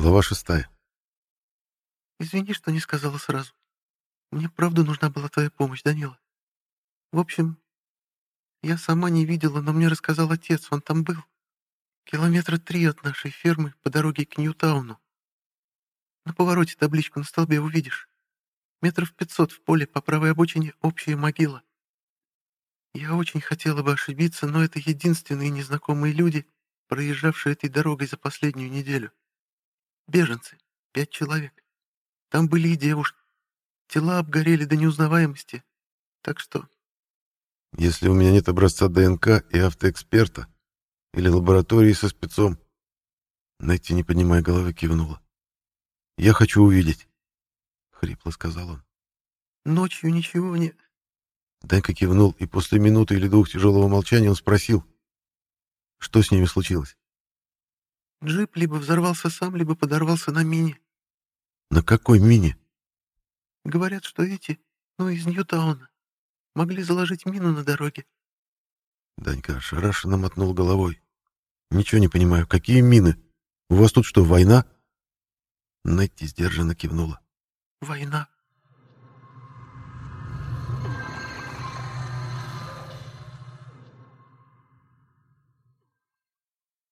Глава шестая. Извини, что не сказала сразу. Мне правда нужна была твоя помощь, Данила. В общем, я сама не видела, но мне рассказал отец, он там был. Километра три от нашей фермы по дороге к Ньютауну. На повороте табличку на столбе увидишь. Метров пятьсот в поле по правой обочине общая могила. Я очень хотела бы ошибиться, но это единственные незнакомые люди, проезжавшие этой дорогой за последнюю неделю. Беженцы. Пять человек. Там были и девушки. Тела обгорели до неузнаваемости. Так что... Если у меня нет образца ДНК и автоэксперта, или лаборатории со спецом... Найти, не поднимая головы, кивнула. «Я хочу увидеть», — хрипло сказал он. «Ночью ничего не...» Данька кивнул, и после минуты или двух тяжелого молчания он спросил, что с ними случилось. Джип либо взорвался сам, либо подорвался на мине. На какой мине? Говорят, что эти, ну, из Ньютауна, могли заложить мину на дороге. Данька ошарашенно мотнул головой. Ничего не понимаю, какие мины? У вас тут что, война? Нетти сдержанно кивнула. Война.